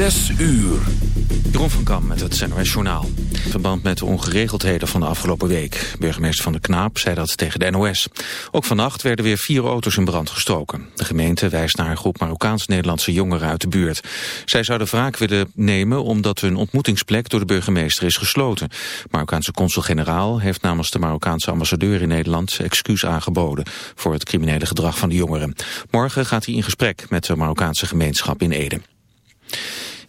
Zes uur. Jeroen van Kam met het NOS Journaal. In verband met de ongeregeldheden van de afgelopen week. Burgemeester Van de Knaap zei dat tegen de NOS. Ook vannacht werden weer vier auto's in brand gestoken. De gemeente wijst naar een groep Marokkaans-Nederlandse jongeren uit de buurt. Zij zouden wraak willen nemen omdat hun ontmoetingsplek door de burgemeester is gesloten. Marokkaanse consul-generaal heeft namens de Marokkaanse ambassadeur in Nederland excuus aangeboden voor het criminele gedrag van de jongeren. Morgen gaat hij in gesprek met de Marokkaanse gemeenschap in Ede.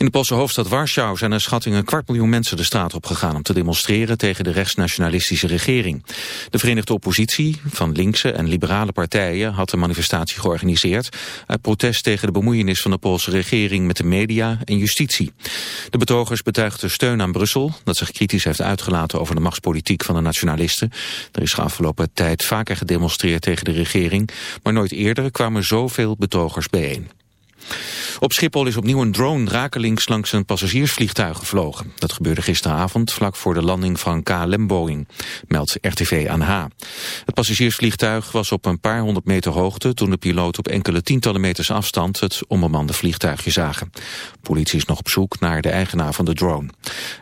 In de Poolse hoofdstad Warschau zijn er schatting een kwart miljoen mensen de straat op gegaan om te demonstreren tegen de rechtsnationalistische regering. De Verenigde Oppositie van linkse en liberale partijen had de manifestatie georganiseerd uit protest tegen de bemoeienis van de Poolse regering met de media en justitie. De betogers betuigden steun aan Brussel, dat zich kritisch heeft uitgelaten over de machtspolitiek van de nationalisten. Er is de afgelopen tijd vaker gedemonstreerd tegen de regering, maar nooit eerder kwamen zoveel betogers bijeen. Op Schiphol is opnieuw een drone rakelings langs een passagiersvliegtuig gevlogen. Dat gebeurde gisteravond vlak voor de landing van KLM-Boeing, meldt RTV ANH. Het passagiersvliegtuig was op een paar honderd meter hoogte... toen de piloot op enkele tientallen meters afstand het onbemande vliegtuigje zagen. Politie is nog op zoek naar de eigenaar van de drone.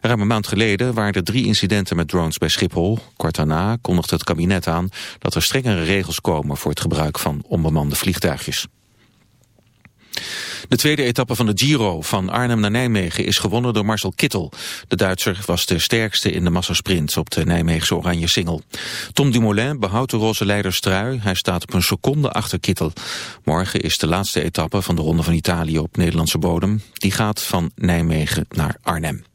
Ruim een maand geleden waren er drie incidenten met drones bij Schiphol. Kort daarna kondigde het kabinet aan dat er strengere regels komen... voor het gebruik van onbemande vliegtuigjes. De tweede etappe van de Giro van Arnhem naar Nijmegen is gewonnen door Marcel Kittel. De Duitser was de sterkste in de massasprint op de Nijmeegse oranje singel. Tom Dumoulin behoudt de roze leiderstrui. Hij staat op een seconde achter Kittel. Morgen is de laatste etappe van de Ronde van Italië op Nederlandse bodem. Die gaat van Nijmegen naar Arnhem.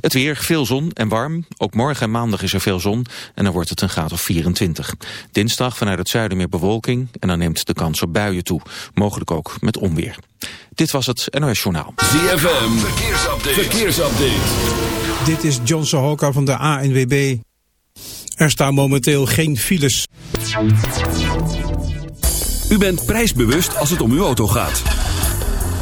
Het weer, veel zon en warm. Ook morgen en maandag is er veel zon en dan wordt het een graad of 24. Dinsdag vanuit het zuiden meer bewolking en dan neemt de kans op buien toe. Mogelijk ook met onweer. Dit was het NOS Journaal. ZFM, verkeersupdate. verkeersupdate. Dit is John Sohoka van de ANWB. Er staan momenteel geen files. U bent prijsbewust als het om uw auto gaat.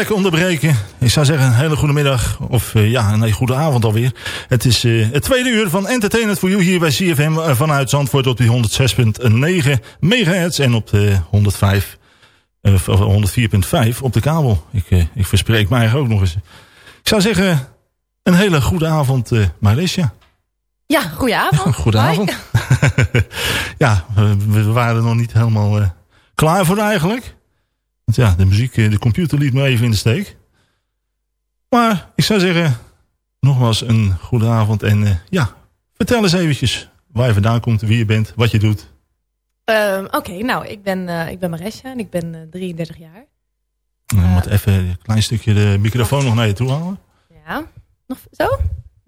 lekker onderbreken. Ik zou zeggen een hele goede middag. Of uh, ja, een goede avond alweer. Het is uh, het tweede uur van Entertainment for You hier bij CFM. vanuit Zandvoort op die 106.9 megahertz. En op de 105, 104.5 op de kabel. Ik, ik verspreek mij eigenlijk ook nog eens. Ik zou zeggen, een hele goede avond Marisha. Ja, goede avond. Ja, goedenavond. ja, we, we, waren nog niet helemaal klaar voor eigenlijk. Want ja, de muziek, de computer liet me even in de steek. Maar ik zou zeggen, nogmaals een goede avond. En uh, ja, vertel eens eventjes waar je vandaan komt, wie je bent, wat je doet. Uh, Oké, okay, nou, ik ben, uh, ik ben Maresja en ik ben uh, 33 jaar. Je moet even een klein stukje de microfoon nog naar je toe halen. Ja, nog zo?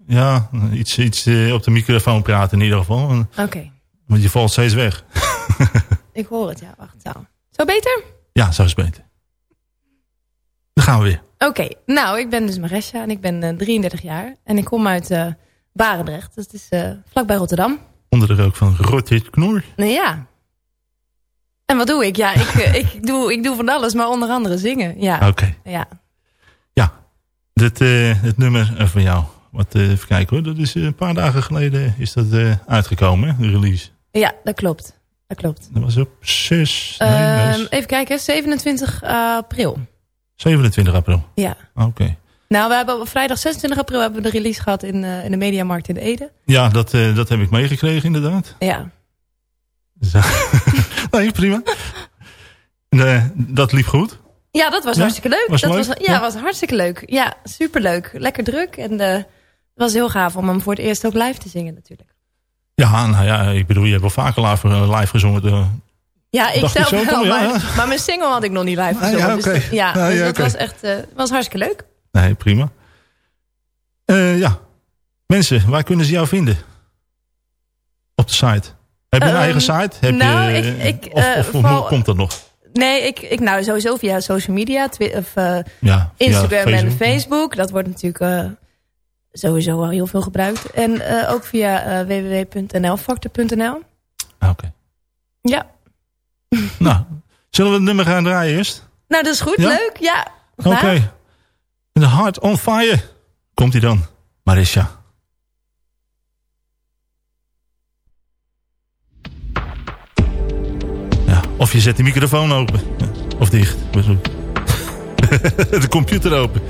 Ja, iets, iets op de microfoon praten in ieder geval. Oké. Okay. Want je valt steeds weg. ik hoor het, ja. Wacht, zo. Zo beter? Ja, zo is beter. Dan gaan we weer. Oké, okay, nou, ik ben dus Maresja en ik ben uh, 33 jaar. En ik kom uit uh, Barendrecht, dat is uh, vlakbij Rotterdam. Onder de rook van Rotit Knor? Nee, ja. En wat doe ik? Ja, ik, ik, doe, ik doe van alles, maar onder andere zingen. Ja. Oké. Okay. Ja. Ja, dit, het nummer van jou. Wat, even kijken hoor, dat is een paar dagen geleden is dat uitgekomen, hè, de release. Ja, dat klopt. Dat klopt. Dat was op 6... Nee, uh, even kijken, 27 april. 27 april? Ja. Oké. Okay. Nou, we hebben op vrijdag 26 april hebben we de release gehad in, uh, in de Mediamarkt in Ede. Ja, dat, uh, dat heb ik meegekregen inderdaad. Ja. nee, prima. Dat liep goed? Ja, dat was ja? hartstikke leuk. Was dat leuk? Was, ja, ja, was hartstikke leuk. Ja, superleuk. Lekker druk. En het was heel gaaf om hem voor het eerst ook live te zingen natuurlijk. Ja, nou ja, ik bedoel, je hebt wel vaker live, live gezongen. Ja, ik zelf wel, ja, maar, ja. maar, mijn single had ik nog niet live gezongen. Ah, ja, okay. dus, ja, ah, dus ja, dat okay. was echt uh, was hartstikke leuk. Nee, prima. Uh, ja, mensen, waar kunnen ze jou vinden? Op de site. Heb je um, een eigen site? Heb nou, je, ik, ik, of, hoe komt dat nog? Nee, ik, ik nou sowieso via social media, of, ja, Instagram Facebook, en Facebook. Dat wordt natuurlijk sowieso al heel veel gebruikt. En ook via www.nlfactor.nl. Oké. Okay. Ja. nou, zullen we het nummer gaan draaien eerst? Nou, dat is goed. Ja? Leuk. Ja. Oké. Okay. The Heart on Fire. Komt hij dan? Marisha. Ja, of je zet de microfoon open. Of dicht. de computer open.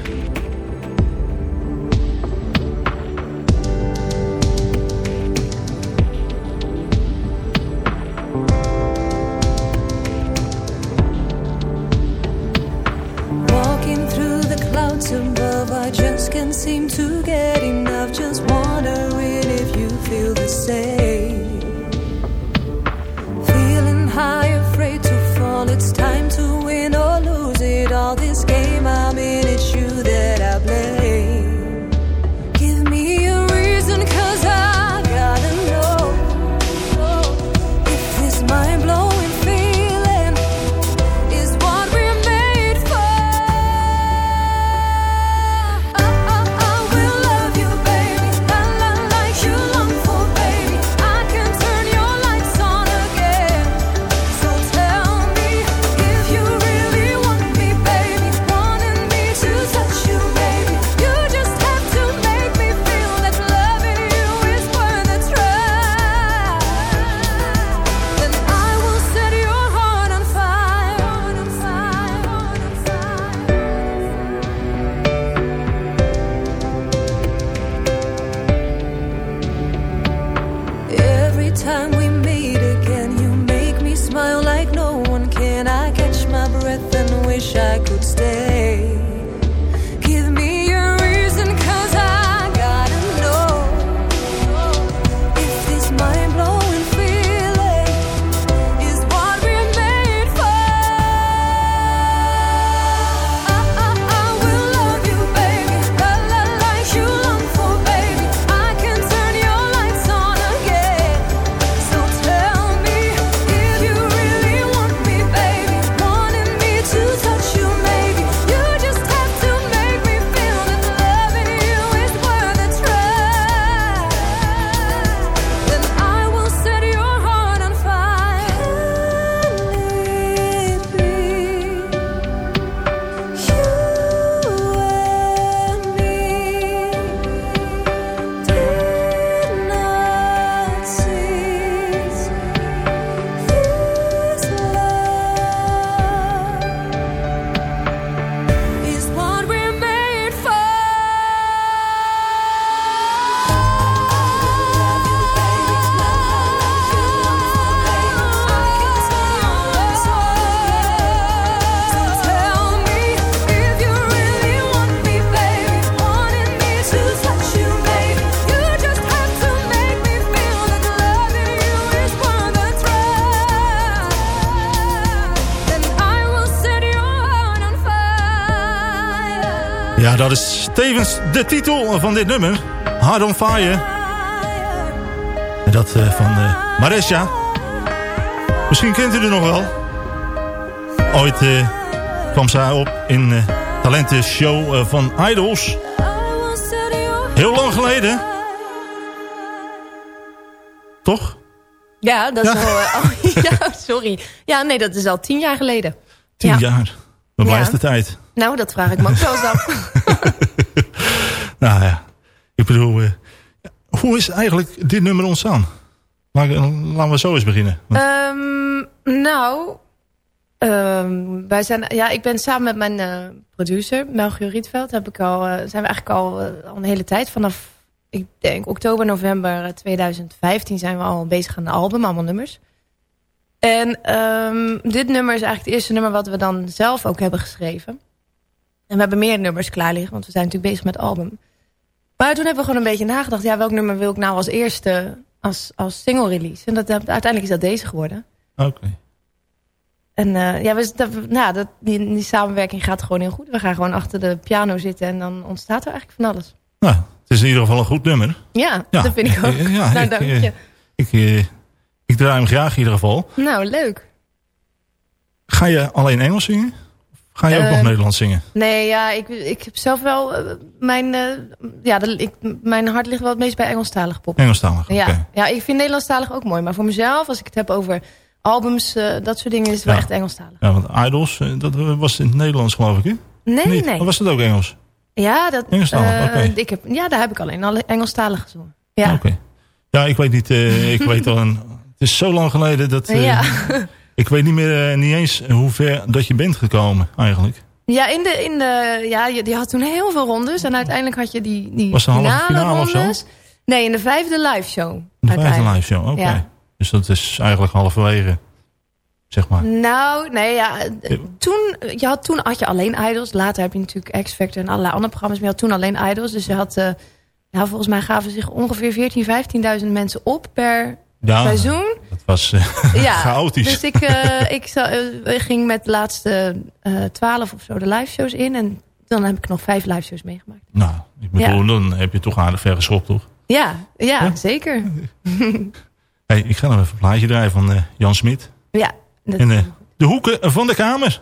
Dat is tevens de titel van dit nummer. Hard on Fire. En dat uh, van uh, Maresha. Misschien kent u er nog wel. Ooit uh, kwam zij op in de talentenshow van Idols. Heel lang geleden. Toch? Ja, dat is ja. al... Oh, ja, sorry. Ja, nee, dat is al tien jaar geleden. Tien ja. jaar. Wat blijft de tijd? Nou, dat vraag ik me ook wel eens af. nou ja, ik bedoel... Uh, hoe is eigenlijk dit nummer ontstaan? Laten we zo eens beginnen. Um, nou, um, wij zijn, ja, ik ben samen met mijn uh, producer, Melchior Rietveld, heb ik al, uh, zijn we eigenlijk al, al een hele tijd. Vanaf, ik denk, oktober, november 2015 zijn we al bezig aan een album, allemaal nummers. En um, dit nummer is eigenlijk het eerste nummer wat we dan zelf ook hebben geschreven. En we hebben meer nummers klaar liggen, want we zijn natuurlijk bezig met album. Maar toen hebben we gewoon een beetje nagedacht. Ja, welk nummer wil ik nou als eerste als, als single release? En dat, uiteindelijk is dat deze geworden. Oké. Okay. En uh, ja, we, dat, nou, dat, die, die samenwerking gaat gewoon heel goed. We gaan gewoon achter de piano zitten en dan ontstaat er eigenlijk van alles. Nou, het is in ieder geval een goed nummer. Ja, ja. dat vind ik ook. Ja, nou, dank je. Ik, ik, ik draai hem graag in ieder geval. Nou, leuk. Ga je alleen Engels zingen? Ga je ook uh, nog Nederlands zingen? Nee, ja, ik, ik heb zelf wel... Uh, mijn, uh, ja, de, ik, mijn hart ligt wel het meest bij Engelstalig pop. Engelstalig, ja. Okay. ja, ik vind Nederlandstalig ook mooi. Maar voor mezelf, als ik het heb over albums, dat soort dingen, is het ja. wel echt Engelstalig. Ja, want Idols, dat was in het Nederlands geloof ik, hè? Nee, Niet? nee. Of was dat ook Engels? Ja, dat, Engelstalig, okay. ik heb, ja, daar heb ik alleen al Engelstalig gezongen. Ja, oké. Okay. Ja, ik weet niet, ik weet al een... Het is zo lang geleden dat... ja. Ik weet niet meer, niet eens hoe ver dat je bent gekomen, eigenlijk. Ja, in de, in de, ja, je, je had toen heel veel rondes. En uiteindelijk had je die, die Was het finale, finale rondes. Nee, in de vijfde live show. De vijfde live show, oké. Okay. Ja. Dus dat is eigenlijk halverwege, zeg maar. Nou, nee, ja. Toen, je had, toen had je alleen Idols. Later heb je natuurlijk X-Factor en allerlei andere programma's. Maar je had toen alleen Idols. Dus je had, uh, nou, volgens mij gaven zich ongeveer 14.000, 15.000 mensen op per ja, seizoen. Dat was uh, ja, chaotisch. Dus ik, uh, ik uh, ging met de laatste twaalf of zo de live shows in. En dan heb ik nog vijf live shows meegemaakt. Nou, ik bedoel, ja. dan heb je toch aardig ver geschopt, toch? Ja, ja, ja? zeker. hey, ik ga nog even een plaatje draaien van Jan Smit. Ja. Dat en de hoeken van de kamer.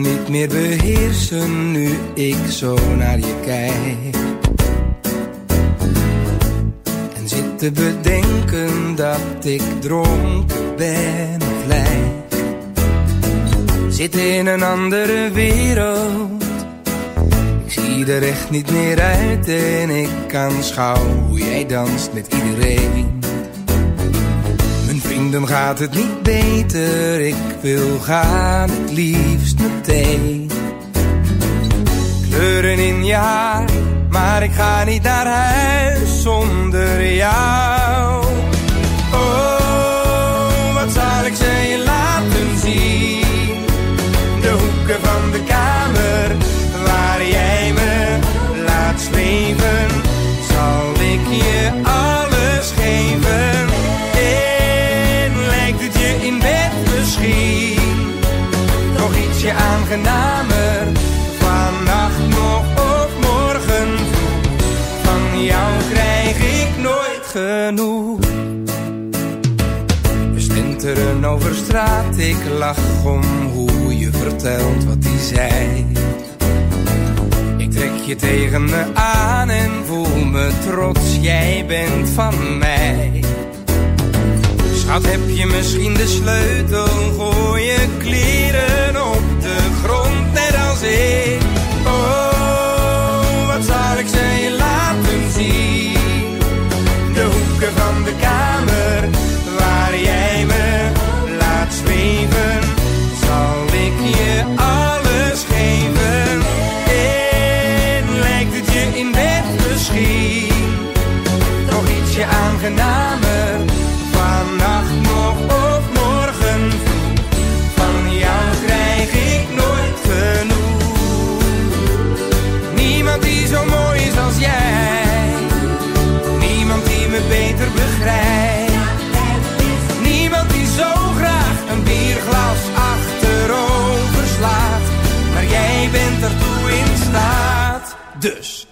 Niet meer beheersen nu ik zo naar je kijk. En zit te bedenken dat ik dronken ben of lijk. Zit in een andere wereld. Ik zie er echt niet meer uit en ik kan schouwen hoe jij danst met iedereen. Vrienden gaat het niet beter, ik wil gaan het liefst meteen. Kleuren in je haar, maar ik ga niet naar huis zonder jou. Genoeg. We stinteren over straat, ik lach om hoe je vertelt wat hij zei. Ik trek je tegen me aan en voel me trots, jij bent van mij. Schat, heb je misschien de sleutel? Gooi je kleren op als ik. Oh, wat zal ik ze je laten zien? De hoeken van de kamer, waar jij me laat zweven. Zal ik je alles geven? En lijkt het je in bed misschien? Nog ietsje aangenamer? Dus.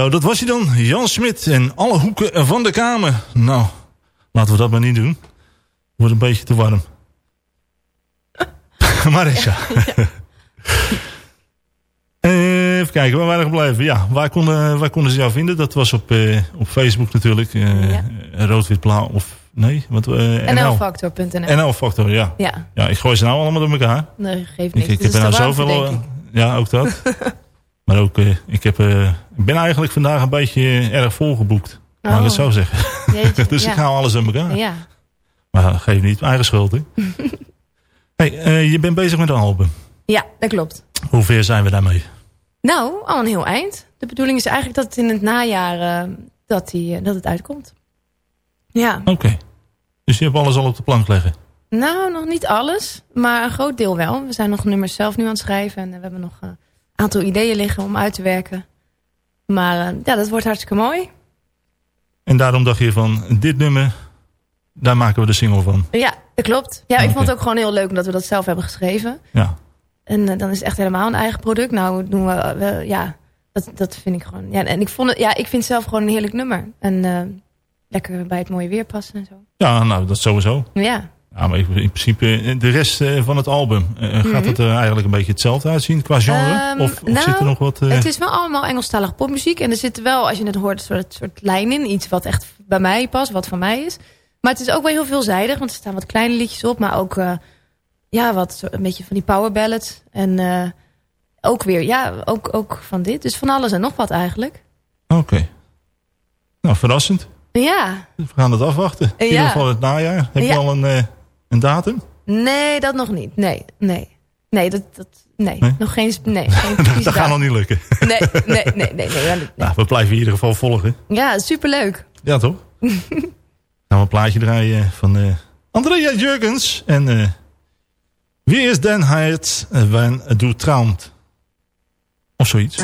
Zo, dat was hij dan. Jan Smit en alle hoeken van de kamer. Nou, laten we dat maar niet doen. Wordt een beetje te warm. Marissa. Even kijken, waar waren we gebleven? Ja, waar konden, waar konden ze jou vinden? Dat was op, eh, op Facebook natuurlijk. eh Ja. Rood-wit-blauw of... Nee, wat? eh NL. NLfactor.nl. NL Factor, ja. Ja, Ja, ik gooi ze nou allemaal door elkaar. nee, geeft Ik, niks. ik Het heb is er te nou zoveel... eh, ik. Ja, ook dat. maar ook, eh, ik, heb, eh, ben eigenlijk vandaag een beetje eh, erg volgeboekt. Laat ik het Oh. zo zeggen. Jeetje, dus ja. ik hou alles aan elkaar. Ja. Maar geef niet, eigen schuld. Hè? hey, je bent bezig met een album. ja, dat klopt. Hoe ver zijn we daarmee? Nou, al een heel eind. De bedoeling is eigenlijk dat het in het najaar dat, die, dat het uitkomt. Ja, Oké. Dus je hebt alles al op de plank liggen. nou nog niet alles, maar een groot deel wel. We zijn nog nummers zelf nu aan het schrijven en we hebben nog aantal ideeën liggen om uit te werken. Maar eh, ja, dat wordt hartstikke mooi. En daarom dacht je van, dit nummer, daar maken we de single van. Ja, dat klopt. Ja, ik Oké. vond het ook gewoon heel leuk omdat we dat zelf hebben geschreven. Ja. En eh, dan is het echt helemaal een eigen product. Nou, doen we, eh, ja, dat, dat vind ik gewoon. Ja, en ik vond het, ja, ik vind het zelf gewoon een heerlijk nummer. En lekker bij het mooie weer passen en zo. Ja, nou, dat sowieso. Ja, Ja, maar in principe, eh, de rest eh, van het album, eh, gaat Mhm. het er eigenlijk een beetje hetzelfde uitzien qua genre? Ehm, of of nou, zit er nog wat... het is wel allemaal Engelstalige popmuziek. En er zit wel, als je het hoort, een soort, soort lijn in. Iets wat echt bij mij past, wat van mij is. Maar het is ook wel heel veelzijdig. Want er staan wat kleine liedjes op. Maar ook, ja, wat een beetje van die power ballads. En ook weer, ja, ook, ook van dit. Dus van alles en nog wat eigenlijk. Oké. Nou, verrassend. Ja, We gaan het afwachten. In Ja. ieder geval het najaar. Heb je Ja. al een, een datum? nee, dat nog niet. Nee, nee. Nee, dat, dat, nee. Nee? nog geen, nee, geen dat gaat nog niet lukken. Nee, nee, nee, nee. nee. Nou, we blijven in ieder geval volgen. Ja, superleuk. Ja, toch? we een plaatje draaien van eh, Andrea Jurgens. En eh, wie is Den Heid wenn du traumt? Of zoiets.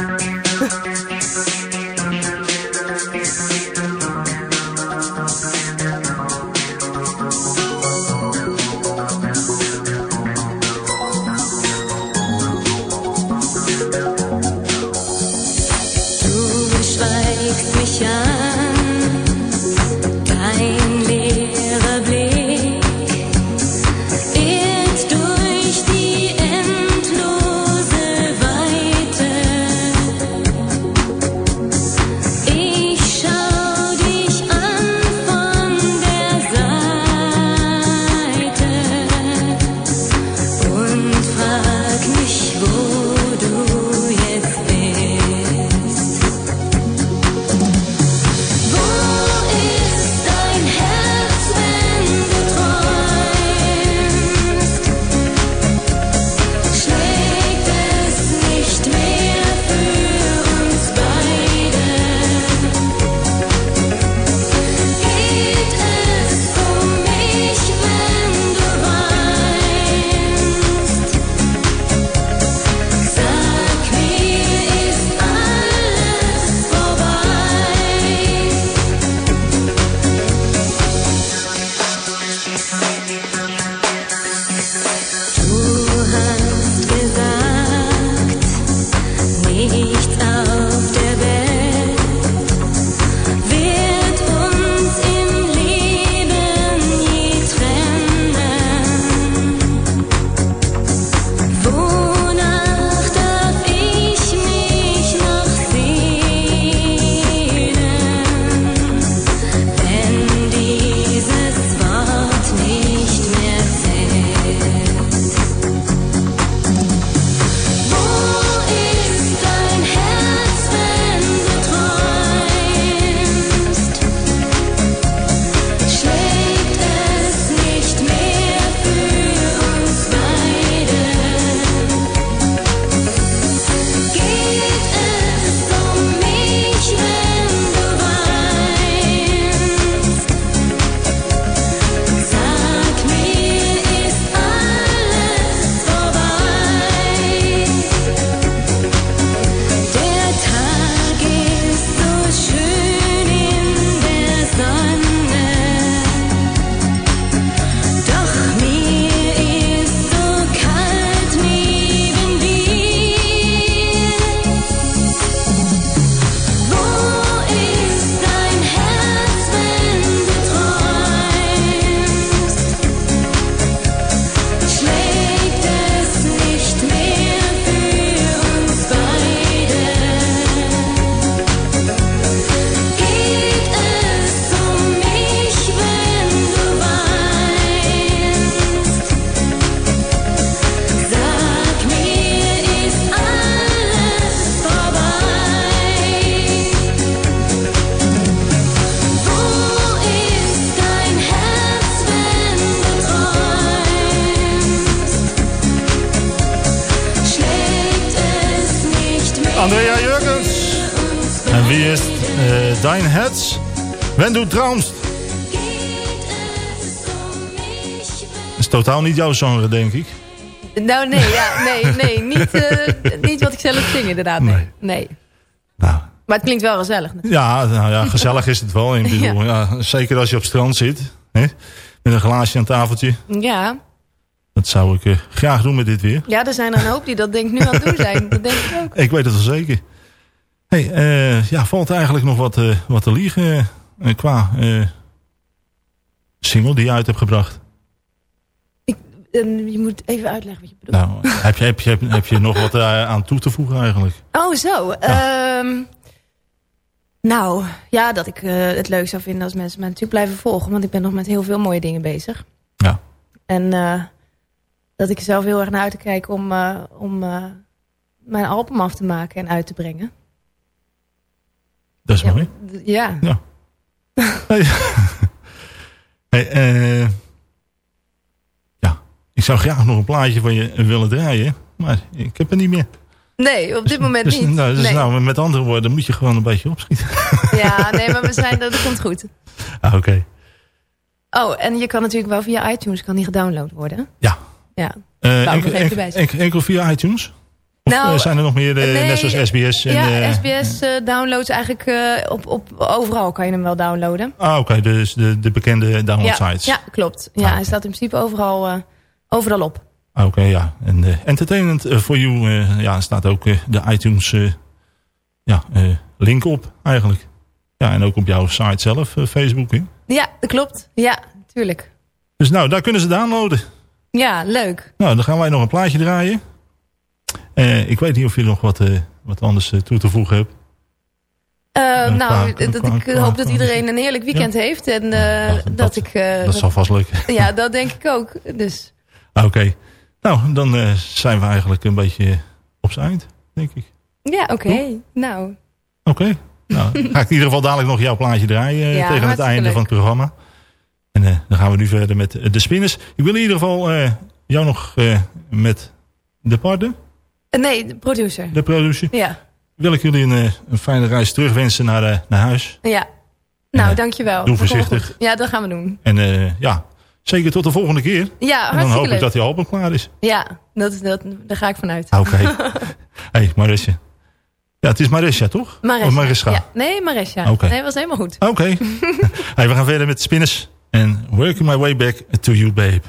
Is totaal niet jouw genre, denk ik. Nou, nee, ja, nee, nee niet, uh, niet wat ik zelf zing inderdaad. Nee. nee. Nou. Maar het klinkt wel gezellig. Natuurlijk. Ja, nou ja, gezellig is het wel. In bedoel, ja. ja. zeker als je op het strand zit. Hè? Met een glaasje aan tafeltje. Ja. Dat zou ik uh, graag doen met dit weer. Ja, er zijn er een hoop die dat denk ik nu aan het doen zijn. Dat denk ik ook. Ik weet het wel zeker. Hey, uh, ja, valt eigenlijk nog wat, wat te liegen qua single die je uit hebt gebracht? Je moet even uitleggen wat je bedoelt. Nou, heb, je, heb, je, heb, je nog wat aan toe te voegen eigenlijk? Oh, zo. Ja. Um, nou, ja, dat ik het leuk zou vinden als mensen mij natuurlijk blijven volgen. Want ik ben nog met heel veel mooie dingen bezig. Ja. En dat ik er zelf heel erg naar uit te kijken om, uh, om mijn album af te maken en uit te brengen. Dat is mooi. Ja. ja. hey, ja, ik zou graag nog een plaatje van je willen draaien, maar ik heb er niet meer. Nee, op dit moment dus, niet. Nou, dus nee. nou, met andere woorden, moet je gewoon een beetje opschieten. Ja, nee, maar we zijn, dat komt goed. Ah, oké. Okay. Oh, en je kan natuurlijk wel via iTunes kan die gedownload worden. Ja. Ja. Uh, enkel, enkel, enkel, via iTunes? Of nou, zijn er nog meer, uh, nee, net zoals SBS? En, ja, uh, SBS downloads eigenlijk op, op overal kan je hem wel downloaden. Ah, oké. Okay. Dus de, de bekende download ja, sites. Ja, klopt. Ja, ah, okay. hij staat in principe overal, overal op. Ah, oké, okay, ja. En Entertainment for You ja, staat ook de iTunes ja, link op eigenlijk. Ja, en ook op jouw site zelf, Facebook. Hè? Ja, dat klopt. Ja, tuurlijk. Dus nou, daar kunnen ze downloaden. Ja, leuk. Nou, dan gaan wij nog een plaatje draaien. Uh, ik weet niet of je nog wat, uh, wat anders uh, toe te voegen hebt. Uh, nou, qua, dat, qua, ik qua, hoop dat iedereen een heerlijk weekend ja? heeft. En ja, dat, ik... dat, dat zal vast lukken. Ja, dat denk ik ook. Dus. Oké. Okay. Nou, dan zijn we eigenlijk een beetje op zijn eind, denk ik. Ja, oké. Okay. Nou. Oké. Okay. Nou, ga ik in ieder geval dadelijk nog jouw plaatje draaien ja, tegen het einde leuk. van het programma. En uh, dan gaan we nu verder met de spinners. Ik wil in ieder geval uh, jou nog met de partner. nee, de producer. De producer. Ja. Wil ik jullie een, een fijne reis terugwensen naar, naar huis. Ja. Nou, dankjewel. Doe voorzichtig. Ja, dat gaan we doen. En ja, zeker tot de volgende keer. Ja, En dan hoop leuk. ik dat die album klaar is. Ja, dat, dat, daar ga ik vanuit. Oké. Okay. hey, Marisje. Ja, het is Marisha, toch? Marisha. Of Marisha? Ja. Nee, Marisha. Oké. Okay. Nee, was helemaal goed. Oké. Okay. hey, we gaan verder met de spinners. En working my way back to you, babe.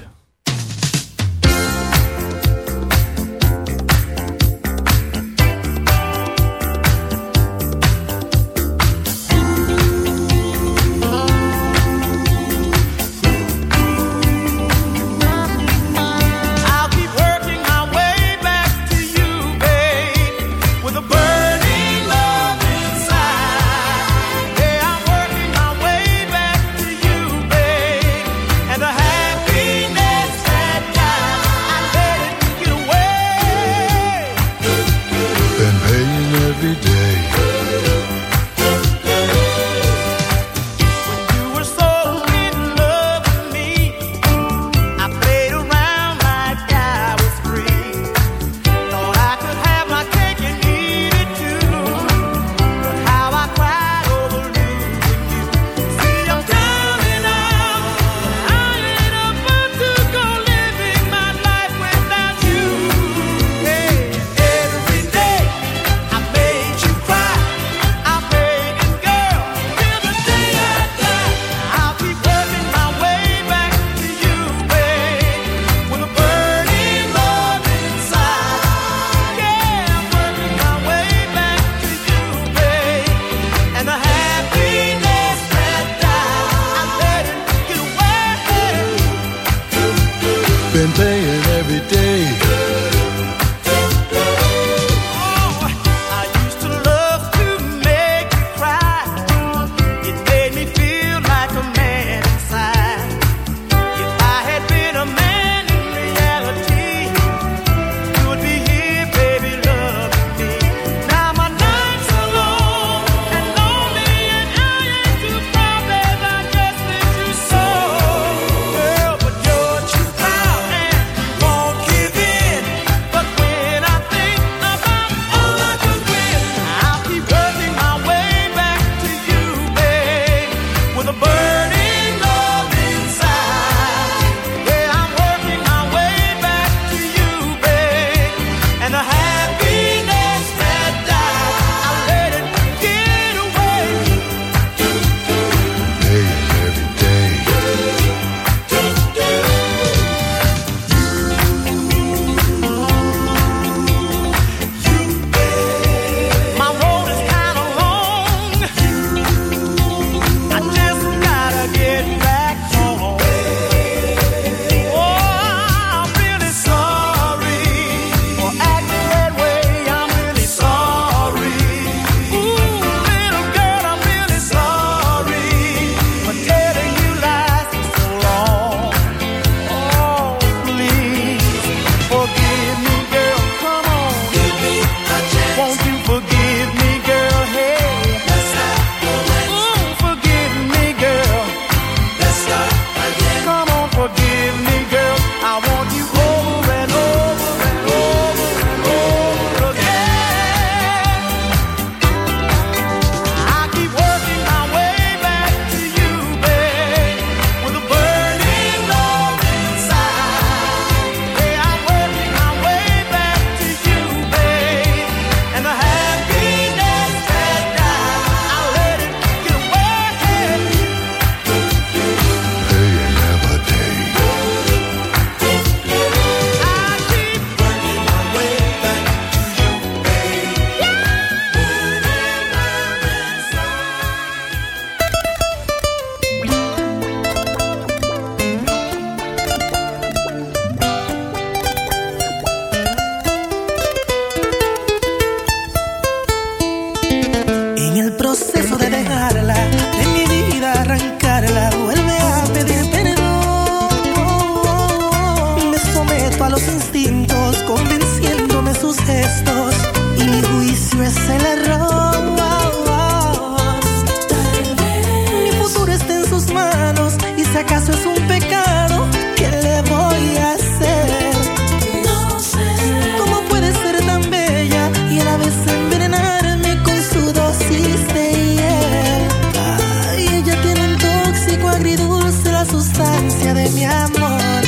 ausencia de mi amor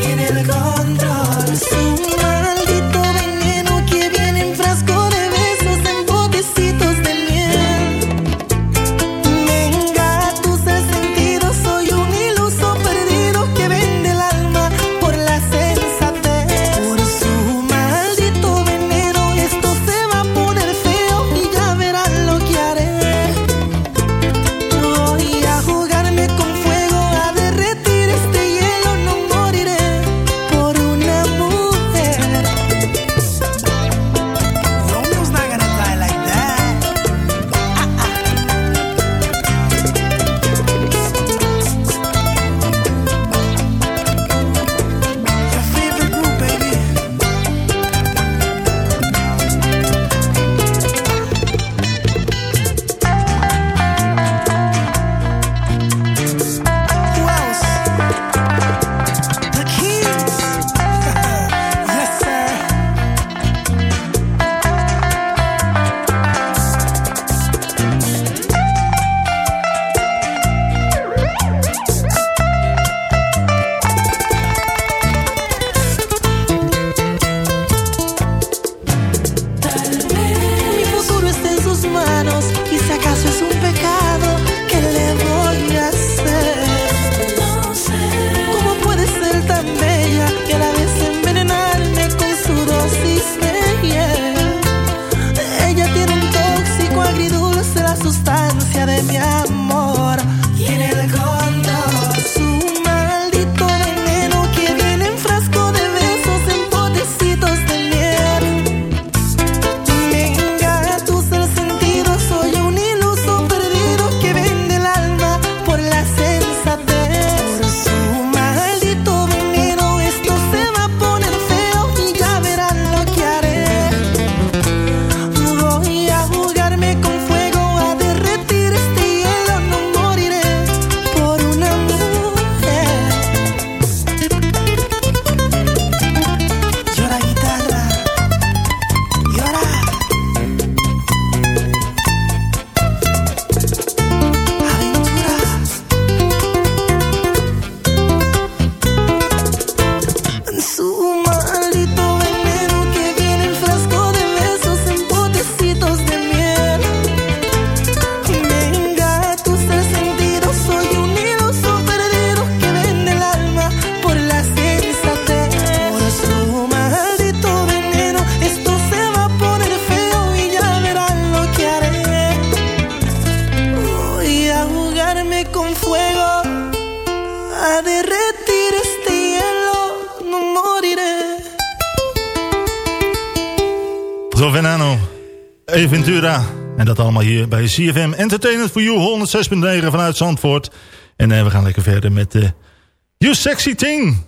tiene el control. allemaal hier bij CFM Entertainment for You 106.9 vanuit Zandvoort. En eh, we gaan lekker verder met eh, You Sexy Thing.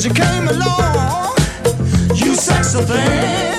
Cause you came along, you sexy thing.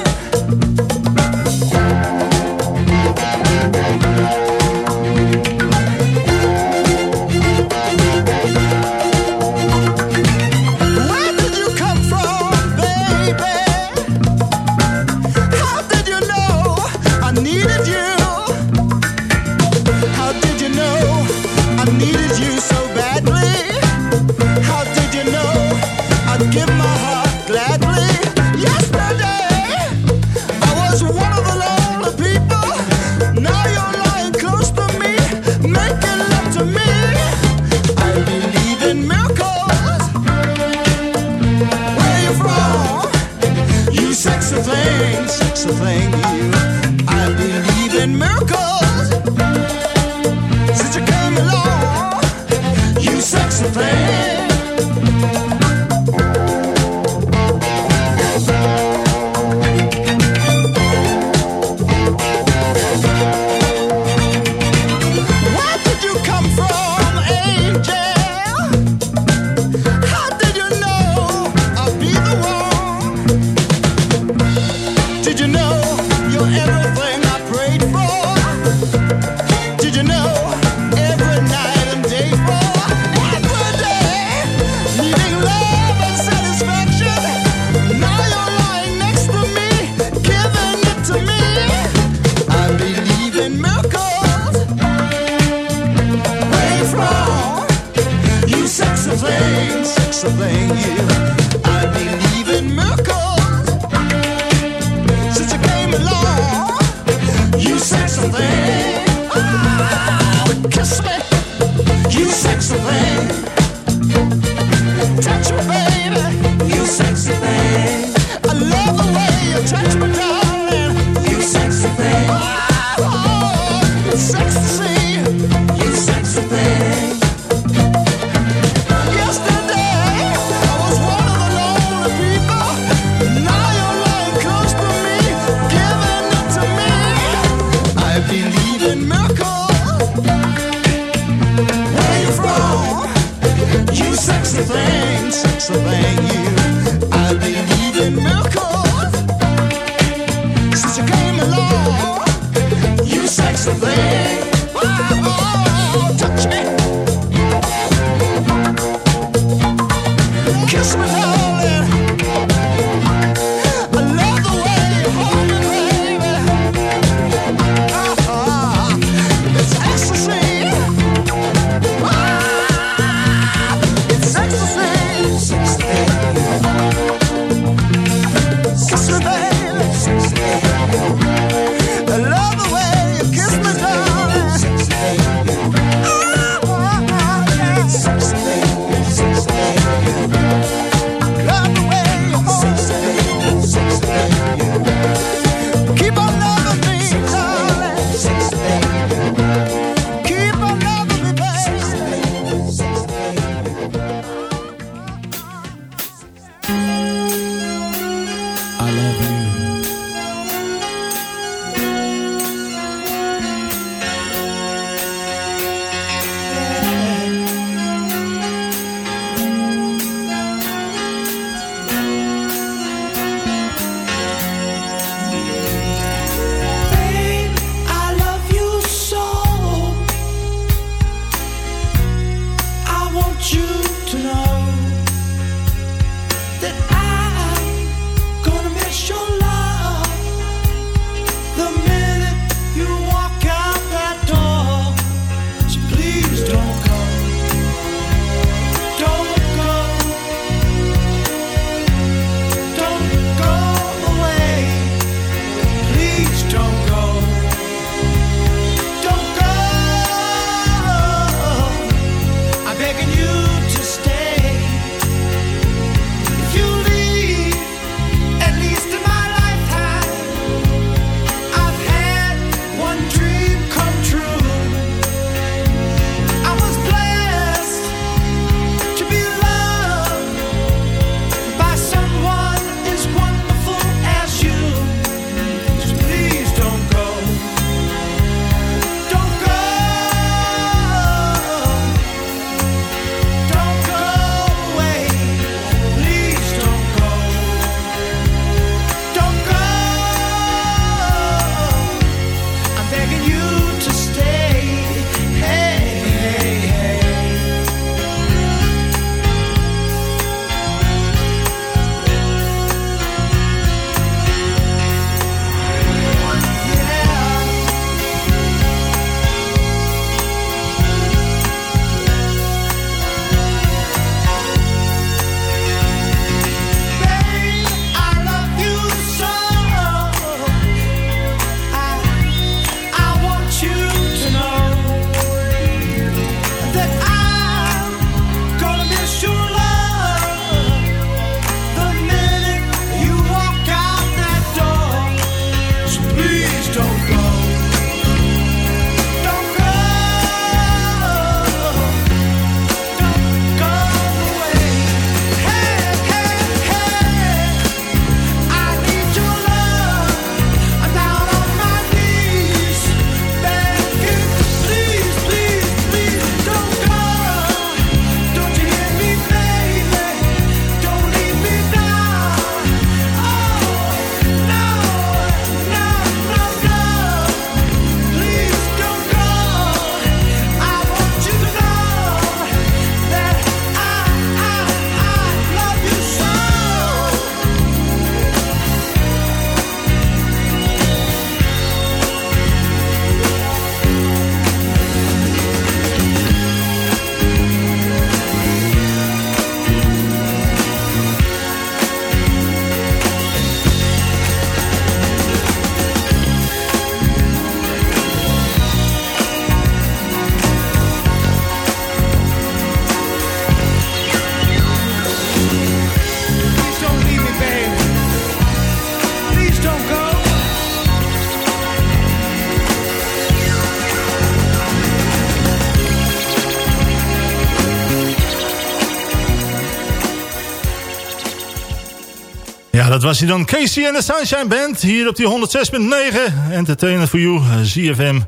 Nou, dat was hij dan. Casey en de Sunshine Band. Hier op die 106.9. Entertainer for You, eh, ZFM.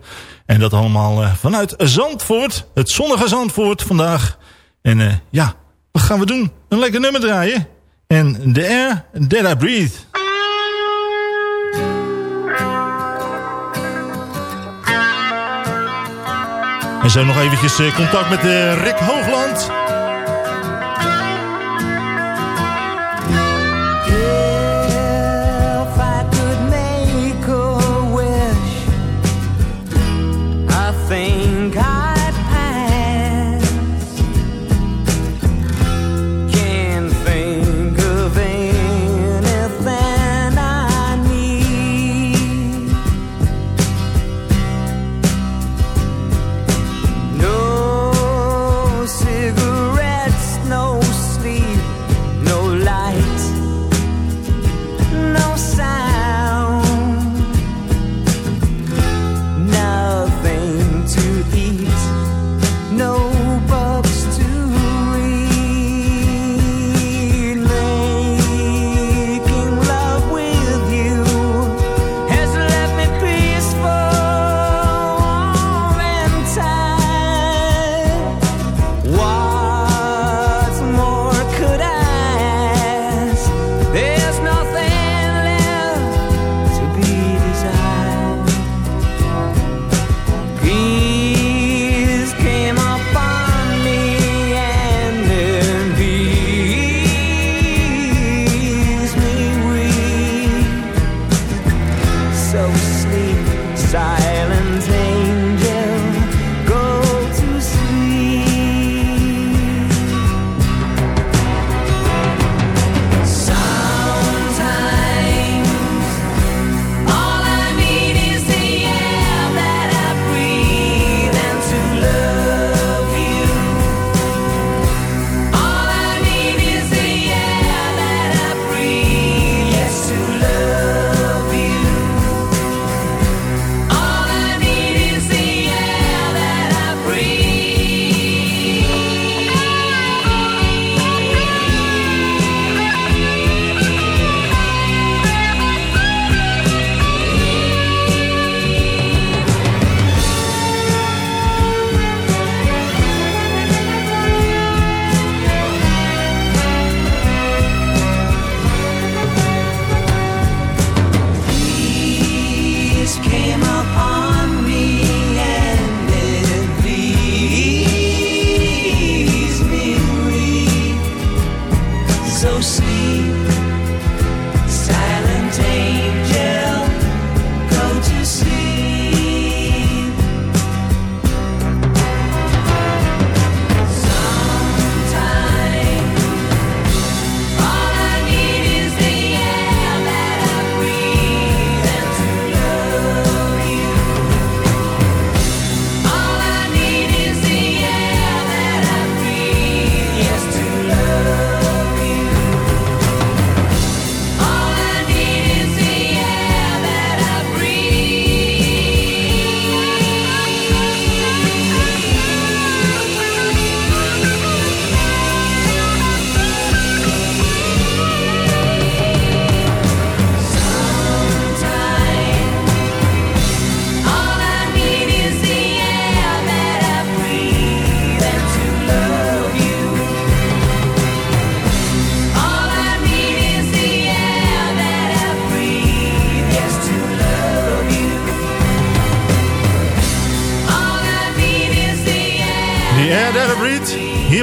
En dat allemaal eh, vanuit Zandvoort. Het zonnige Zandvoort vandaag. En eh, ja, wat gaan we doen? Een lekker nummer draaien. En The Air That I Breathe. En zo nog eventjes contact met Rick Hoogland.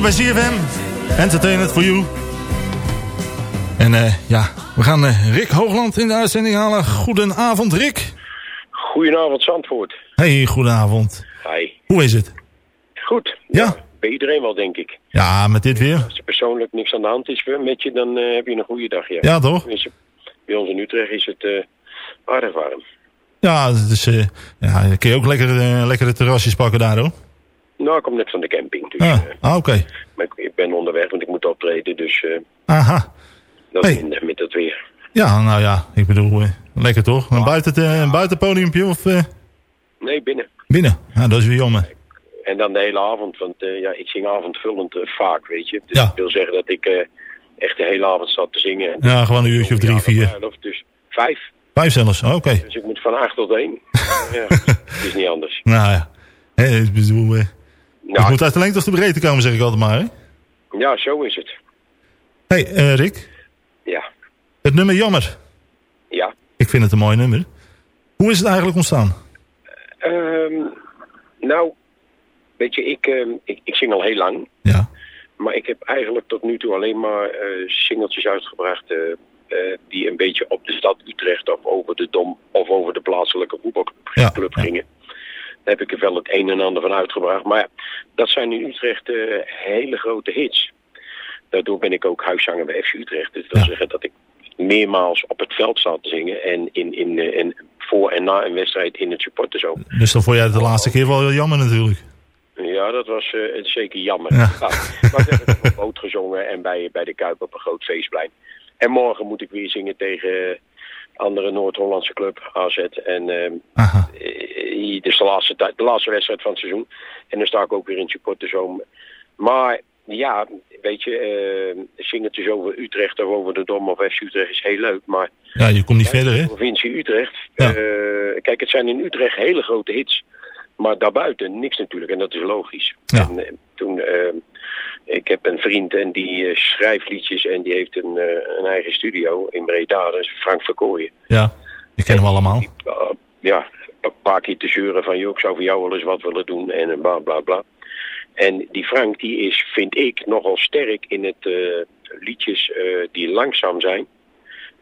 Hier bij CFM. Entertainment for you. En eh, ja, we gaan eh, Rick Hoogland in de uitzending halen. Goedenavond, Rick. Goedenavond, Zandvoort. Hey, goedenavond. Hi. Hoe is het? Goed. Ja? Bij iedereen wel, denk ik. Ja, met dit weer. Als er persoonlijk niks aan de hand is met je, dan eh, heb je een goede dag. Ja, Ja, toch? Bij ons in Utrecht is het aardig warm. Ja, dus, ja, dan kun je ook lekker, eh, lekkere terrasjes pakken daar, hoor. Nou, ik kom net van de camping, dus Ah, eh, ah oké. maar ik, ik ben onderweg, want ik moet optreden, dus eh, Aha. dat is Hey. minder met dat weer. Ja, nou ja, ik bedoel, eh, lekker toch? Een, buiten, een buitenpodiumpje of Nee, binnen. binnen? Ja, dat is weer jammer. En dan de hele avond, want ja, ik zing avondvullend vaak, weet je. Dus Ja. ik wil zeggen dat ik echt de hele avond zat te zingen. Ja, gewoon een uurtje of drie, vier. Dus vijf. Vijf zelfs, oh, oké. Dus ik moet van acht tot één. ja, het is niet anders. Nou ja, Hé, ik bedoel, Nou, het moet uit de lengte of de breedte komen, zeg ik altijd maar. Hè? Ja, zo is het. hey, eh, Rick, Ja. het nummer Jammer. Ja. Ik vind het een mooi nummer. Hoe is het eigenlijk ontstaan? Ehm, nou, weet je, ik, ehm, ik, ik zing al heel lang. Ja. Maar ik heb eigenlijk tot nu toe alleen maar eh, singeltjes uitgebracht... eh, die een beetje op de stad Utrecht of over de Dom... of over de plaatselijke voetbalclub gingen. Daar heb ik er wel het een en ander van uitgebracht. Maar ja, dat zijn in Utrecht eh, hele grote hits. Daardoor ben ik ook huiszanger bij FC Utrecht. Dus dat wil zeggen dat ik meermaals op het veld sta te zingen... en, in, in, eh, en voor en na een wedstrijd in het supporterzoom. Dus dan vond jij het de laatste keer wel heel jammer natuurlijk. Ja, dat was eh, zeker jammer. Ja. Nou, maar we hebben op een boot gezongen en bij, bij de Kuip op een groot feestplein. En morgen moet ik weer zingen tegen andere Noord-Hollandse club, AZ. En ehm, eh, dit is de laatste, tijd- de laatste wedstrijd van het seizoen. En dan sta ik ook weer in het supporterzoom. Maar ja, weet je, eh zingetjes over Utrecht of over de Dom of FC Utrecht is heel leuk. Maar Ja, je komt niet verder, hè? provincie Utrecht. eh, kijk, het zijn in Utrecht hele grote hits. Maar daarbuiten niks natuurlijk. En dat is logisch. En eh, toen, eh, ik heb een vriend en die eh, schrijft liedjes en die heeft een, eh, een eigen studio in Breda. Dat is Frank Verkooyen. Ja, die kennen we allemaal. Uh, ja, een paar keer te zeuren van, joh, ik zou voor jou wel eens wat willen doen en bla bla bla. En die Frank, die is, vind ik, nogal sterk in het eh, liedjes eh, die langzaam zijn.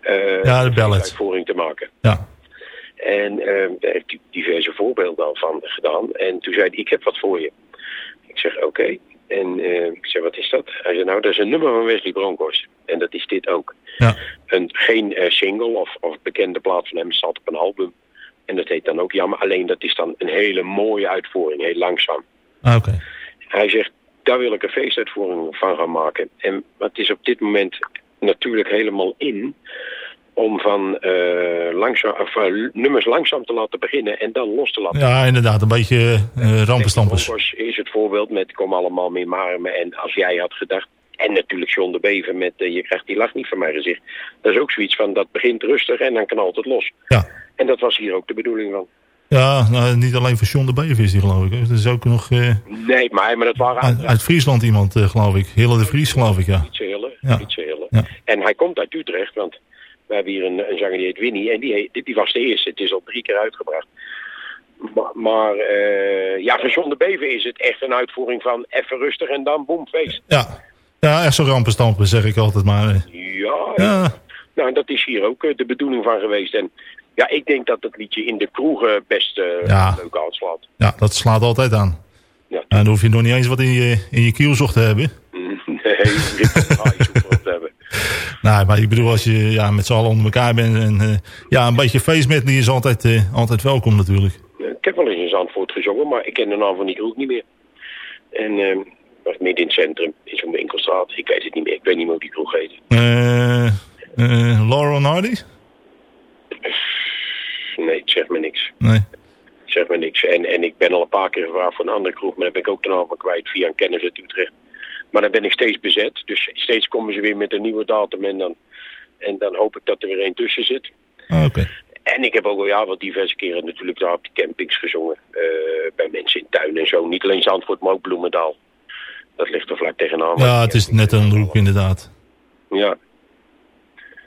eh, Ja, de ballad. uitvoering te maken. Ja. En daar heeft hij diverse voorbeelden al van gedaan. En toen zei hij, ik heb wat voor je. Ik zeg, oké. En ik zeg, wat is dat? Hij zei, nou, dat is een nummer van Wesley Bronkhorst. En dat is dit ook. Ja. Een, geen single of, of bekende plaat van hem staat op een album. En dat heet dan ook Jammer. Alleen dat is dan een hele mooie uitvoering, heel langzaam. Ah, oké. Hij zegt, daar wil ik een feestuitvoering van gaan maken. En het is op dit moment natuurlijk helemaal in om van eh, langzaam, of, eh, nummers langzaam te laten beginnen en dan los te laten. Ja, inderdaad, een beetje eh rampenstampers. Is het voorbeeld met kom allemaal meer marmen en als jij had gedacht. En natuurlijk John de Bever met je krijgt die lach niet van mijn gezicht. Dat is ook zoiets van dat begint rustig en dan knalt het los. Ja. En dat was hier ook de bedoeling van. Ja, nou, niet alleen voor John de Bever is die, geloof ik. Er is ook nog eh, Nee, maar, maar dat waren uit, uit Friesland iemand, eh, geloof ik. Hille de Vries, geloof ik, ja. Pietse Hille. Ja. Pietse Hille. Ja. En hij komt uit Utrecht, want we hebben hier een, een zanger die heet Winnie. En die, die was de eerste. Het is al drie keer uitgebracht. Maar, maar eh, ja, John de Bever is het echt een uitvoering van even rustig en dan boem, feest. Ja, ja echt zo'n rampenstamper, zeg ik altijd maar. Ja, Ja, nou dat is hier ook de bedoeling van geweest. En ja, ik denk dat het liedje in de kroegen best eh, Ja. leuk uitslaat. ja, dat slaat altijd aan. Ja. En dan hoef je nog niet eens wat in je, in je kielzocht te hebben. Nee, je te hebben. Nou, maar ik bedoel, als je ja, met z'n allen onder elkaar bent en eh, ja, een beetje feestmedley is altijd, eh, altijd welkom natuurlijk. Ik heb wel eens in Zandvoort gezongen, maar ik ken de naam van die kroeg niet meer. En eh was midden in het centrum, in zo'n winkelstraat. Ik weet het niet meer. Ik weet niet meer hoe die kroeg heet. Eh Laurel Hardy? Nee, het zegt me niks. Nee. Het zegt me niks. En, en ik ben al een paar keer gevraagd voor een andere kroeg, maar dan ben ik ook de naam van kwijt via een kennis uit Utrecht. Maar dan ben ik steeds bezet. Dus steeds komen ze weer met een nieuwe datum en dan, en dan hoop ik dat er weer één tussen zit. Ah, Oké. En ik heb ook al ja, wat diverse keren natuurlijk daar op die campings gezongen. eh, bij mensen in tuin en zo. Niet alleen Zandvoort, maar ook Bloemendaal. Dat ligt er vlak tegenaan. Ja, het is net een hoek inderdaad. Ja.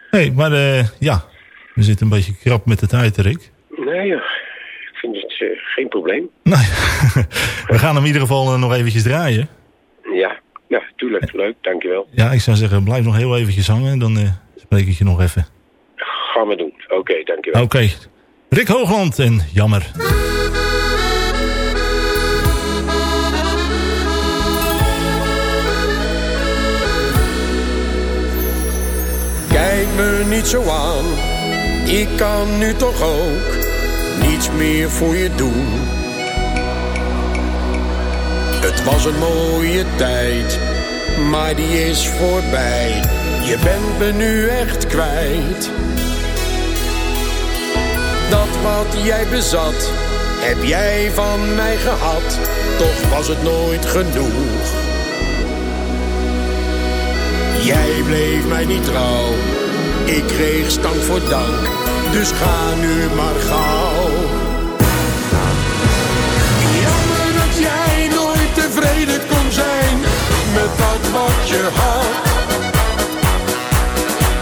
hey, maar eh, ja, we zitten een beetje krap met de tijd, Rick. Nee, ja. ik vind het eh, geen probleem. Nee. we gaan hem in ieder geval eh, nog eventjes draaien. tuurlijk. Leuk, dankjewel. Ja, ik zou zeggen, blijf nog heel eventjes hangen. Dan eh, spreek ik je nog even. Gaan we doen. Oké, dankjewel. Oké. Rick Hoogland en jammer. Kijk me niet zo aan, ik kan nu toch ook niets meer voor je doen. Het was een mooie tijd, maar die is voorbij. Je bent me nu echt kwijt. Dat wat jij bezat, heb jij van mij gehad. Toch was het nooit genoeg. Jij bleef mij niet trouw, ik kreeg stank voor dank, dus ga nu maar gauw. Jammer dat jij nooit tevreden kon zijn met dat wat je had.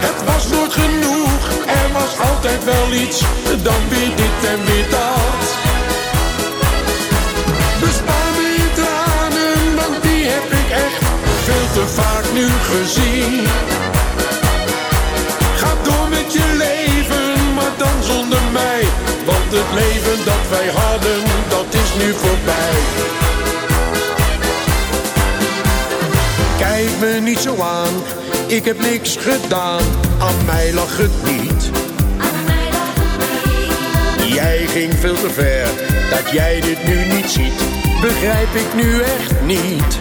Het was nooit genoeg, er was altijd wel iets, dan weer dit en weer dat. Bespaar me je tranen, want die heb ik echt veel te vaak nu gezien. Zonder mij. Want het leven dat wij hadden, dat is nu voorbij. Kijk me niet zo aan, ik heb niks gedaan. Aan mij lag het niet. Jij ging veel te ver, dat jij dit nu niet ziet. Begrijp ik nu echt niet.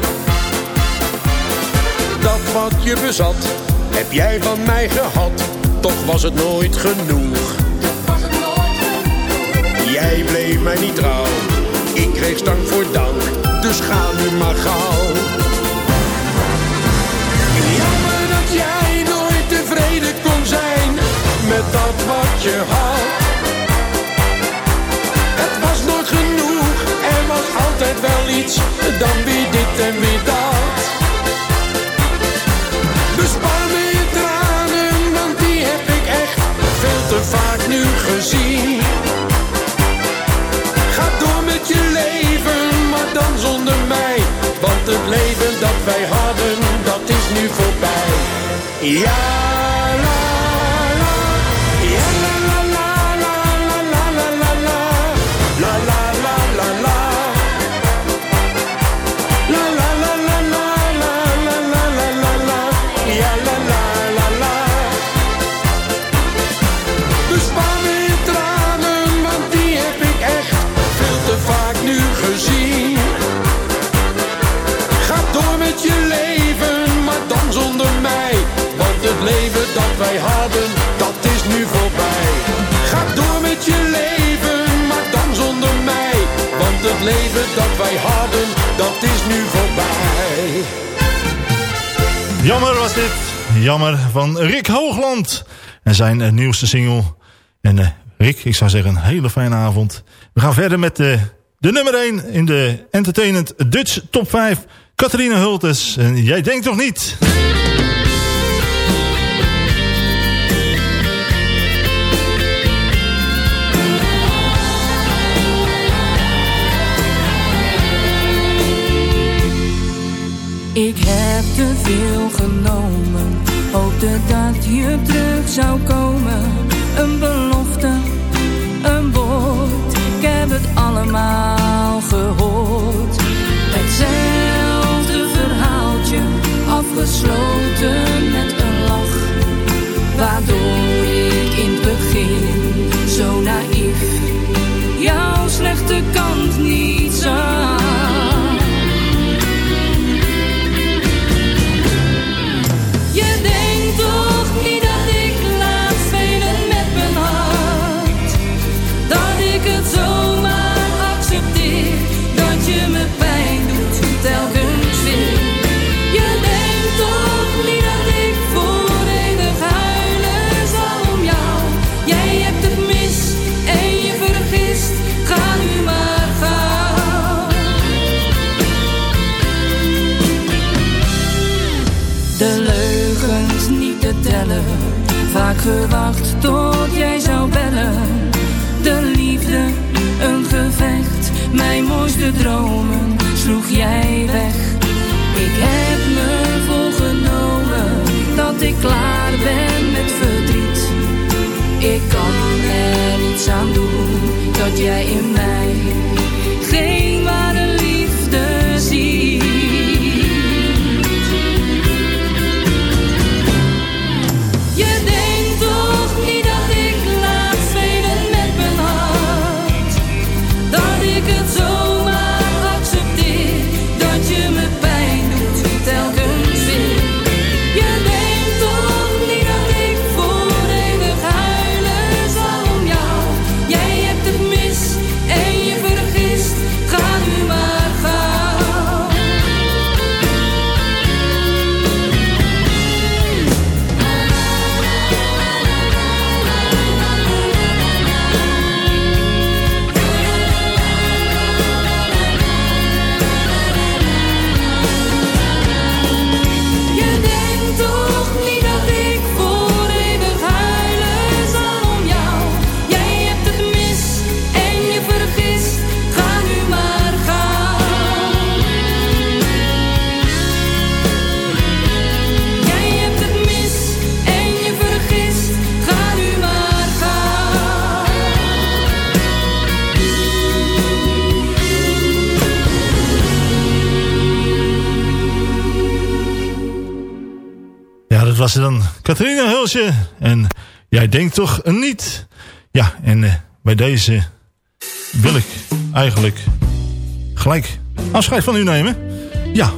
Dat wat je bezat, heb jij van mij gehad. Toch was het nooit genoeg. Jij bleef mij niet trouw. Ik kreeg stank voor dank, dus ga nu maar gauw. Jammer dat jij nooit tevreden kon zijn met dat wat je had. Het was nooit genoeg, er was altijd wel iets, dan weer dit en weer dat. Y ya. Leven dat wij hadden, dat is nu voorbij. Jammer was dit. Jammer van Rick Hoogland. En zijn eh, nieuwste single. En eh, Rick, ik zou zeggen een hele fijne avond. We gaan verder met de, de nummer 1 in de Entertainment Dutch Top 5. Catharina Hultes. En jij denkt toch niet? Ik heb te veel genomen, hoopte dat je terug zou komen. Een belofte, een woord, ik heb het allemaal gehoord. Hetzelfde verhaaltje, afgesloten met een lach. Waardoor ik in sloeg jij weg. Ik heb me voorgenomen dat ik klaar ben met verdriet. Ik kan er niets aan doen dat jij in mij Catharina Hulsje. En jij denkt toch niet. Ja, en eh, bij deze wil ik eigenlijk gelijk afscheid van u nemen. Ja.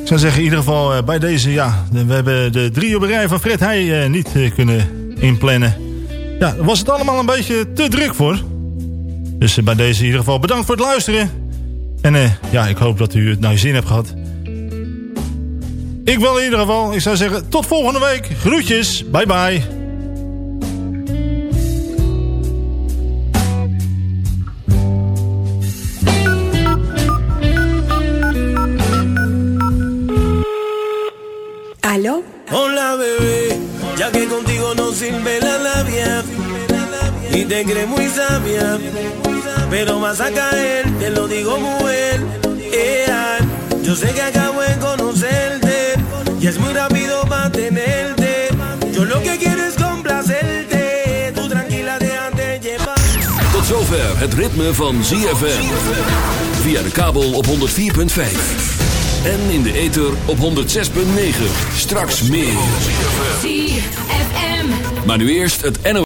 Ik zou zeggen in ieder geval eh, bij deze, ja, we hebben de drie op rij van Fred Heij eh, niet kunnen inplannen. Ja, was het allemaal een beetje te druk voor. Dus bij deze in ieder geval bedankt voor het luisteren. En ja, ik hoop dat u het naar uw zin hebt gehad. Ik wil in ieder geval, ik zou zeggen, tot volgende week. Groetjes, bye bye. Aló? Hola bebé, ya que contigo no sirve la labia y te crees muy sabia, pero vas a caer, te lo digo mujer. Ea, yo sé que acabo de conocerte y es muy rápido. Yo lo que quiero es complacerte, tú tranquila déjate llevar. Tot zover het ritme van ZFM. Via de kabel op 104.5. En in de ether op 106.9. Straks meer. ZFM. Maar nu eerst het NO.